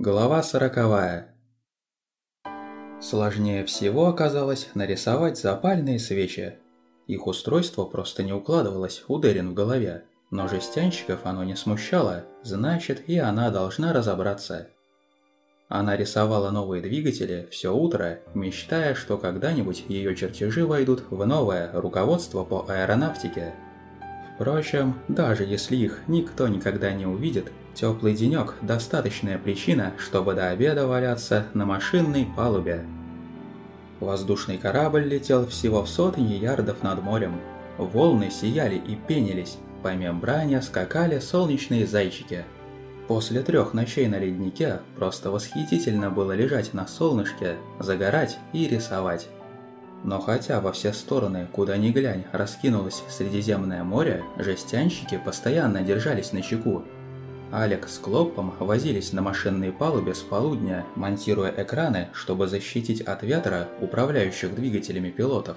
Глава сороковая. Сложнее всего оказалось нарисовать запальные свечи. Их устройство просто не укладывалось у Дерин в голове, но жестянщиков оно не смущало, значит и она должна разобраться. Она рисовала новые двигатели все утро, мечтая, что когда-нибудь ее чертежи войдут в новое руководство по аэронавтике. Впрочем, даже если их никто никогда не увидит, Теплый денек – достаточная причина, чтобы до обеда валяться на машинной палубе. Воздушный корабль летел всего в сотни ярдов над морем. Волны сияли и пенились, по мембране скакали солнечные зайчики. После трех ночей на леднике просто восхитительно было лежать на солнышке, загорать и рисовать. Но хотя во все стороны, куда ни глянь, раскинулось Средиземное море, жестянщики постоянно держались на чеку Алек с Клопом возились на машинной палубе с полудня, монтируя экраны, чтобы защитить от ветра управляющих двигателями пилотов.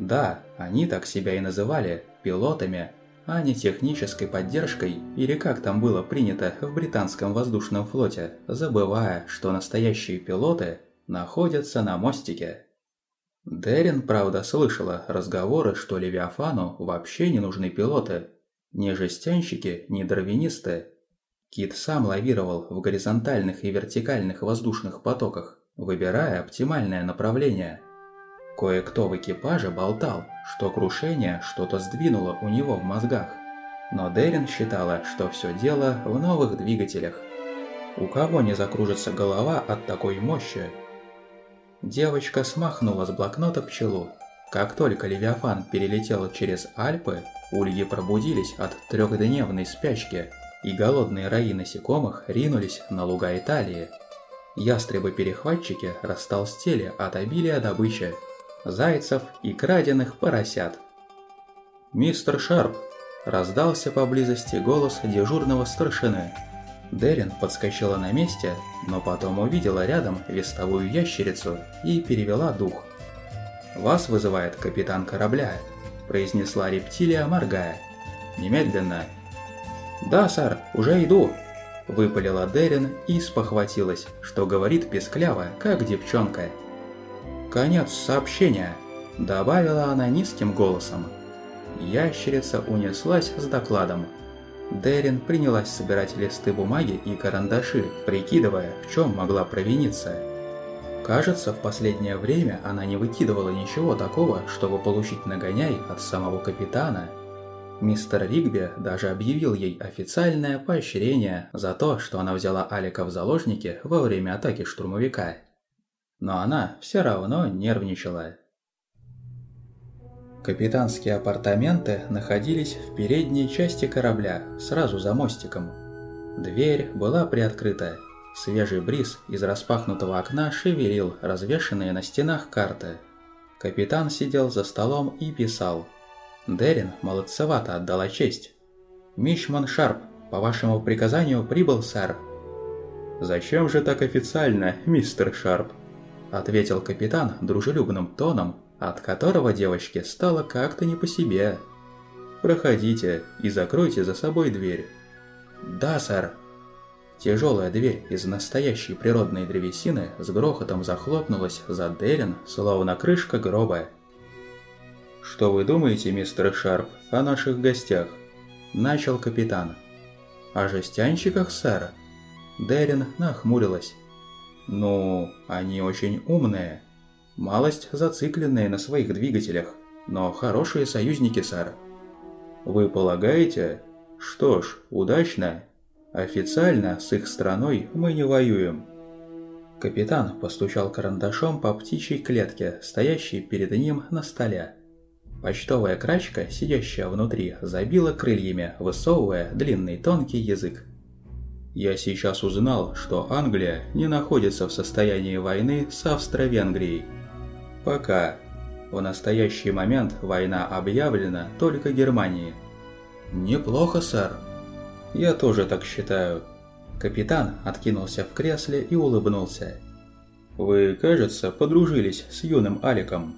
Да, они так себя и называли – пилотами, а не технической поддержкой или как там было принято в британском воздушном флоте, забывая, что настоящие пилоты находятся на мостике. Дерин, правда, слышала разговоры, что Левиафану вообще не нужны пилоты – ни жестянщики, ни дровянисты. Кит сам лавировал в горизонтальных и вертикальных воздушных потоках, выбирая оптимальное направление. Кое-кто в экипаже болтал, что крушение что-то сдвинуло у него в мозгах. Но Дерин считала, что все дело в новых двигателях. У кого не закружится голова от такой мощи? Девочка смахнула с блокнота пчелу. Как только Левиафан перелетел через Альпы, Ульи пробудились от трехдневной спячки, и голодные раи насекомых ринулись на луга Италии. Ястребы-перехватчики растолстели от обилия добычи, зайцев и краденных поросят. «Мистер Шарп!» – раздался поблизости голос дежурного старшины. Дерин подскочила на месте, но потом увидела рядом вестовую ящерицу и перевела дух. «Вас вызывает капитан корабля», произнесла рептилия, моргая. «Немедленно!» «Да, сэр, уже иду!» Выпалила Дерин и спохватилась, что говорит пескляво, как девчонка. «Конец сообщения!» Добавила она низким голосом. Ящерица унеслась с докладом. Дерин принялась собирать листы бумаги и карандаши, прикидывая, в чем могла провиниться. Кажется, в последнее время она не выкидывала ничего такого, чтобы получить нагоняй от самого капитана. Мистер Ригби даже объявил ей официальное поощрение за то, что она взяла Алика в заложники во время атаки штурмовика. Но она все равно нервничала. Капитанские апартаменты находились в передней части корабля, сразу за мостиком. Дверь была приоткрыта, Свежий бриз из распахнутого окна шевелил развешенные на стенах карты. Капитан сидел за столом и писал. Дерин молодцевато отдала честь. «Мичман Шарп, по вашему приказанию прибыл, сэр». «Зачем же так официально, мистер Шарп?» Ответил капитан дружелюбным тоном, от которого девочке стало как-то не по себе. «Проходите и закройте за собой дверь». «Да, сэр», Тяжелая дверь из настоящей природной древесины с грохотом захлопнулась за Дерин, словно крышка гроба. «Что вы думаете, мистер Шарп, о наших гостях?» – начал капитан. «О жестянщиках, сэр?» Дерин нахмурилась. «Ну, они очень умные. Малость зацикленные на своих двигателях, но хорошие союзники, сэр». «Вы полагаете? Что ж, удачно, Официально с их страной мы не воюем. Капитан постучал карандашом по птичьей клетке, стоящей перед ним на столе. Почтовая крачка, сидящая внутри, забила крыльями, высовывая длинный тонкий язык. Я сейчас узнал, что Англия не находится в состоянии войны с Австро-Венгрией. Пока. В настоящий момент война объявлена только Германии. Неплохо, сэр. «Я тоже так считаю». Капитан откинулся в кресле и улыбнулся. «Вы, кажется, подружились с юным Аликом».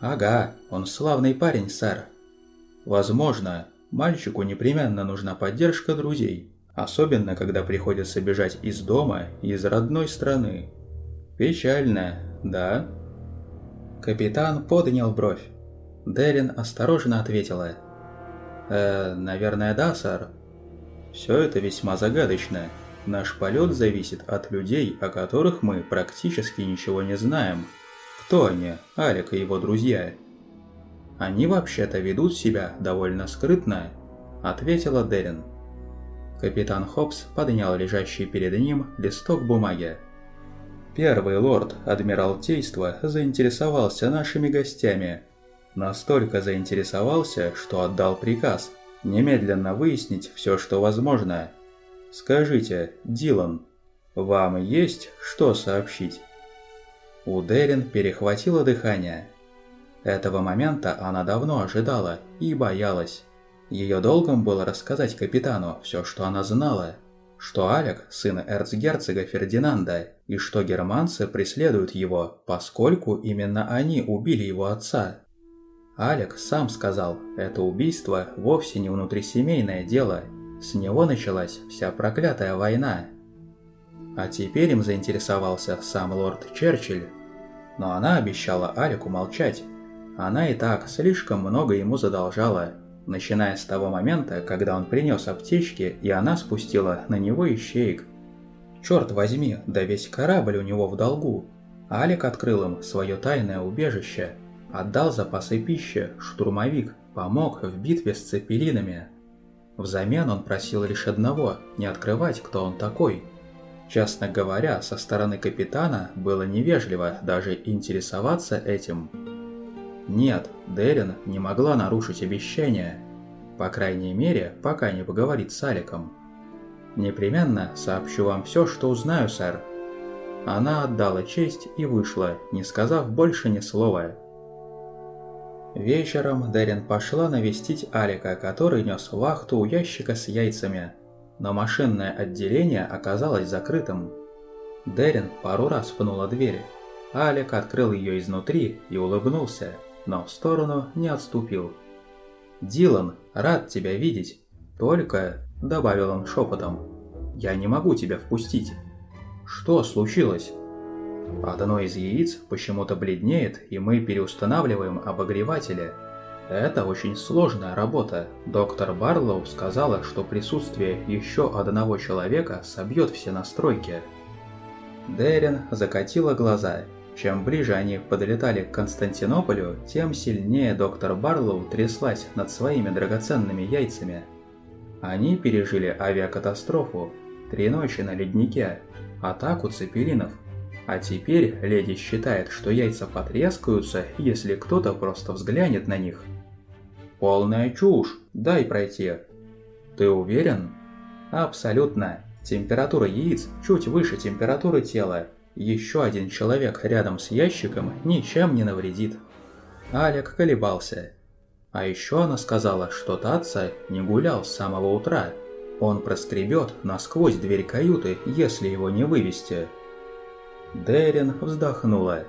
«Ага, он славный парень, сэр». «Возможно, мальчику непременно нужна поддержка друзей, Особенно, когда приходится бежать из дома, из родной страны. Печально, да? Капитан поднял бровь. Дерин осторожно ответила. «Э, наверное, да, сэр. Все это весьма загадочно. Наш полет зависит от людей, о которых мы практически ничего не знаем. Кто они, Алик и его друзья?» «Они вообще-то ведут себя довольно скрытно», — ответила Дерин. Капитан Хопс поднял лежащий перед ним листок бумаги. Первый лорд Адмиралтейства заинтересовался нашими гостями. Настолько заинтересовался, что отдал приказ немедленно выяснить все, что возможно. Скажите, Дилан, вам есть что сообщить? У Дерин перехватило дыхание. Этого момента она давно ожидала и боялась. Ее долгом было рассказать капитану все, что она знала – что Алек – сын эрцгерцога Фердинанда, и что германцы преследуют его, поскольку именно они убили его отца. Алек сам сказал, это убийство вовсе не внутрисемейное дело, с него началась вся проклятая война. А теперь им заинтересовался сам лорд Черчилль. Но она обещала Алеку молчать. Она и так слишком много ему задолжала, начиная с того момента, когда он принес аптечки, и она спустила на него ищеек. Черт возьми, да весь корабль у него в долгу. Алик открыл им свое тайное убежище, отдал запасы пищи, штурмовик, помог в битве с цепелинами. Взамен он просил лишь одного – не открывать, кто он такой. Честно говоря, со стороны капитана было невежливо даже интересоваться этим. Нет, Дерин не могла нарушить обещание. По крайней мере, пока не поговорит с Аликом. Непременно сообщу вам все, что узнаю, сэр. Она отдала честь и вышла, не сказав больше ни слова. Вечером Дерин пошла навестить Алика, который нес вахту у ящика с яйцами, но машинное отделение оказалось закрытым. Дерин пару раз пнула дверь. Алик открыл ее изнутри и улыбнулся но в сторону не отступил. «Дилан, рад тебя видеть. Только...» – добавил он шепотом. «Я не могу тебя впустить». «Что случилось?» Одно из яиц почему-то бледнеет, и мы переустанавливаем обогреватели. Это очень сложная работа. Доктор Барлоу сказала, что присутствие еще одного человека собьет все настройки. Дерин закатила глаза чем ближе они подлетали к Константинополю, тем сильнее доктор Барлоу тряслась над своими драгоценными яйцами. Они пережили авиакатастрофу, три ночи на леднике, атаку цепелинов. А теперь леди считает, что яйца потрескаются, если кто-то просто взглянет на них. «Полная чушь! Дай пройти!» «Ты уверен?» «Абсолютно. Температура яиц чуть выше температуры тела, еще один человек рядом с ящиком ничем не навредит. Алек колебался. А еще она сказала, что Татца не гулял с самого утра. Он проскребет насквозь дверь каюты, если его не вывести. Дерин вздохнула.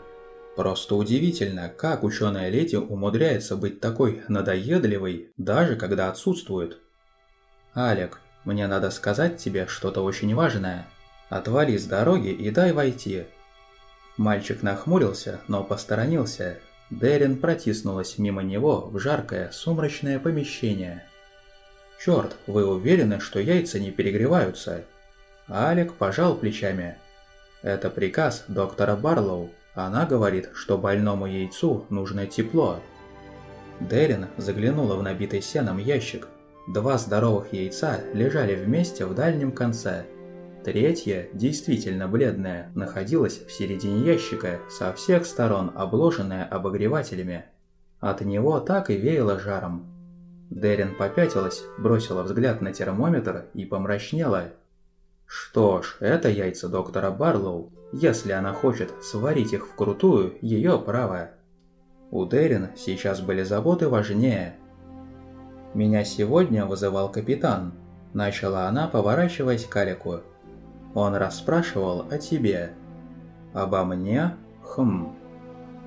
Просто удивительно, как ученая леди умудряется быть такой надоедливой, даже когда отсутствует. «Алек, мне надо сказать тебе что-то очень важное», Отвали с дороги и дай войти». Мальчик нахмурился, но посторонился. Дерин протиснулась мимо него в жаркое, сумрачное помещение. «Черт, вы уверены, что яйца не перегреваются?» Алек пожал плечами. «Это приказ доктора Барлоу. Она говорит, что больному яйцу нужно тепло». Дерин заглянула в набитый сеном ящик. Два здоровых яйца лежали вместе в дальнем конце – Третья, действительно бледная, находилась в середине ящика, со всех сторон обложенная обогревателями. От него так и веяло жаром. Дерин попятилась, бросила взгляд на термометр и помрачнела. Что ж, это яйца доктора Барлоу. Если она хочет сварить их вкрутую, ее право. У Дерин сейчас были заботы важнее. «Меня сегодня вызывал капитан», – начала она, поворачиваясь к Алику. Он расспрашивал о тебе. Обо мне? Хм.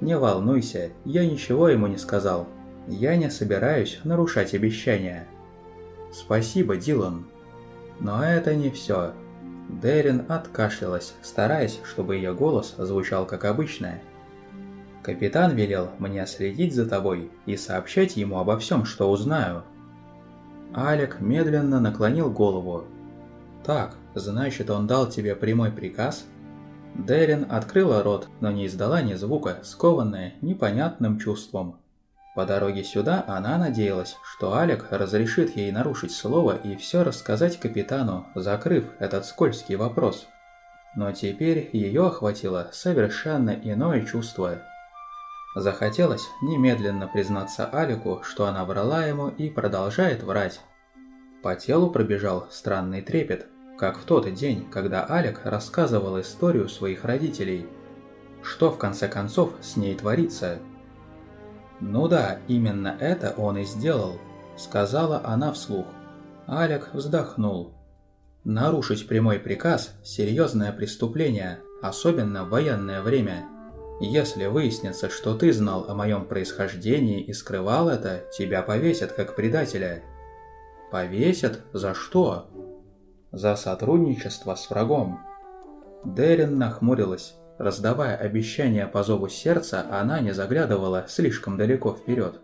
Не волнуйся, я ничего ему не сказал. Я не собираюсь нарушать обещания. Спасибо, Дилан. Но это не все. Дерин откашлялась, стараясь, чтобы ее голос звучал как обычно. «Капитан велел мне следить за тобой и сообщать ему обо всем, что узнаю». Алек медленно наклонил голову. «Так, значит, он дал тебе прямой приказ?» Дерин открыла рот, но не издала ни звука, скованная непонятным чувством. По дороге сюда она надеялась, что Алек разрешит ей нарушить слово и все рассказать капитану, закрыв этот скользкий вопрос. Но теперь ее охватило совершенно иное чувство. Захотелось немедленно признаться Алику, что она врала ему и продолжает врать. По телу пробежал странный трепет, как в тот день, когда Алек рассказывал историю своих родителей. Что в конце концов с ней творится? «Ну да, именно это он и сделал», – сказала она вслух. Алек вздохнул. «Нарушить прямой приказ – серьезное преступление, особенно в военное время. Если выяснится, что ты знал о моем происхождении и скрывал это, тебя повесят как предателя». «Повесят? За что?» «За сотрудничество с врагом». Дерин нахмурилась. Раздавая обещания по зову сердца, она не заглядывала слишком далеко вперед.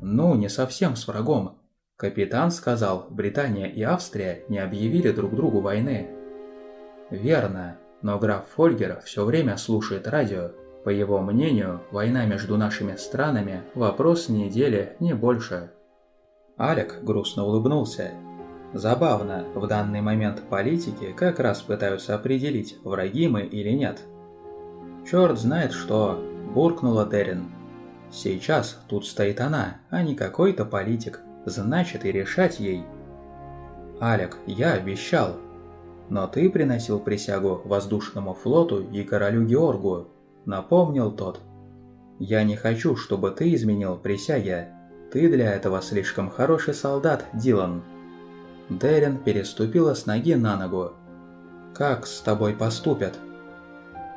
Ну, не совсем с врагом. Капитан сказал, Британия и Австрия не объявили друг другу войны. Верно, но граф Фольгер все время слушает радио. По его мнению, война между нашими странами – вопрос недели, не больше. Алек грустно улыбнулся. Забавно, в данный момент политики как раз пытаются определить, враги мы или нет – «Черт знает что!» – буркнула Дерин. «Сейчас тут стоит она, а не какой-то политик. Значит, и решать ей». «Алек, я обещал. Но ты приносил присягу воздушному флоту и королю Георгу», – напомнил тот. «Я не хочу, чтобы ты изменил присяги. Ты для этого слишком хороший солдат, Дилан». Дерин переступила с ноги на ногу. «Как с тобой поступят?»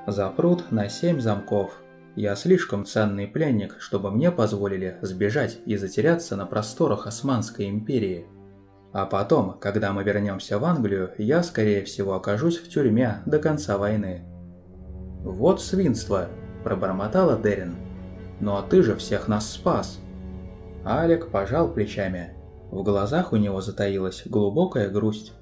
Запрут на семь замков. Я слишком ценный пленник, чтобы мне позволили сбежать и затеряться на просторах Османской империи. А потом, когда мы вернемся в Англию, я, скорее всего, окажусь в тюрьме до конца войны. «Вот свинство!» – пробормотала Дерин. «Но ты же всех нас спас!» Алек пожал плечами. В глазах у него затаилась глубокая грусть.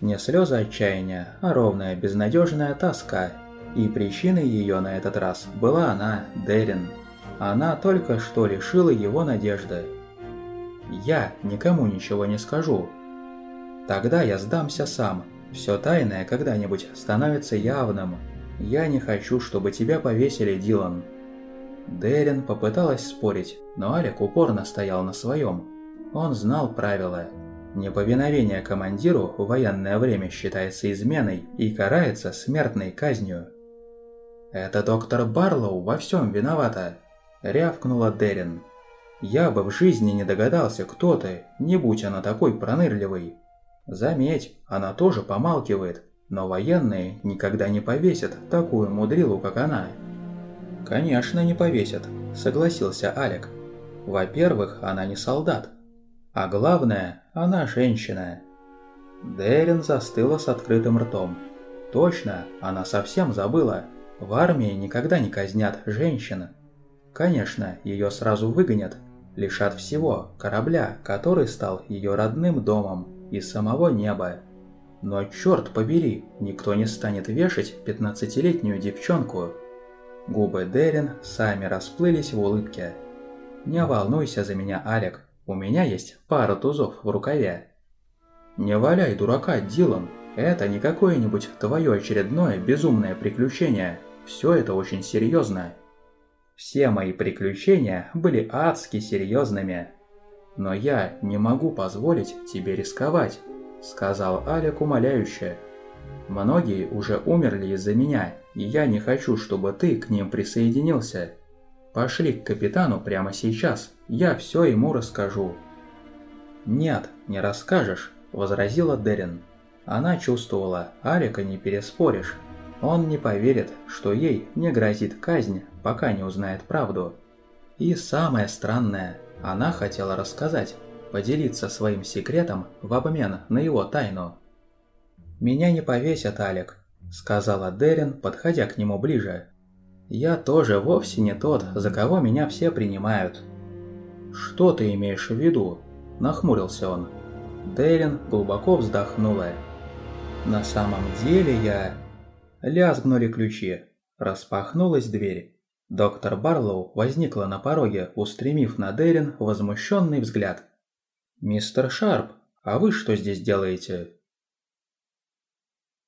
Не слезы отчаяния, а ровная безнадежная тоска – и причиной ее на этот раз была она, Дерин. Она только что лишила его надежды. «Я никому ничего не скажу. Тогда я сдамся сам. Все тайное когда-нибудь становится явным. Я не хочу, чтобы тебя повесили, Дилан». Дерин попыталась спорить, но Алек упорно стоял на своем. Он знал правила. Неповиновение командиру в военное время считается изменой и карается смертной казнью. «Это доктор Барлоу во всем виновата», – рявкнула Дерин. «Я бы в жизни не догадался, кто ты, не будь она такой пронырливой. Заметь, она тоже помалкивает, но военные никогда не повесят такую мудрилу, как она». «Конечно, не повесят», – согласился Алек. «Во-первых, она не солдат. А главное, она женщина». Дерин застыла с открытым ртом. Точно, она совсем забыла. В армии никогда не казнят женщин. Конечно, ее сразу выгонят, лишат всего, корабля, который стал ее родным домом, и самого неба. Но черт побери, никто не станет вешать 15-летнюю девчонку. Губы Дерин сами расплылись в улыбке. «Не волнуйся за меня, Алек, у меня есть пара тузов в рукаве». «Не валяй дурака, Дилан, это не какое-нибудь твое очередное безумное приключение». Все это очень серьезно. Все мои приключения были адски серьезными. Но я не могу позволить тебе рисковать, сказал Алек умоляюще. Многие уже умерли из-за меня, и я не хочу, чтобы ты к ним присоединился. Пошли к капитану прямо сейчас, я все ему расскажу. Нет, не расскажешь, возразила Дерин. Она чувствовала, Алика не переспоришь. Он не поверит, что ей не грозит казнь, пока не узнает правду. И самое странное, она хотела рассказать, поделиться своим секретом в обмен на его тайну. «Меня не повесят, Алек», – сказала Дерин, подходя к нему ближе. «Я тоже вовсе не тот, за кого меня все принимают». «Что ты имеешь в виду?» – нахмурился он. Дерин глубоко вздохнула. «На самом деле я...» Лязгнули ключи. Распахнулась дверь. Доктор Барлоу возникла на пороге, устремив на Дерин возмущенный взгляд. «Мистер Шарп, а вы что здесь делаете?»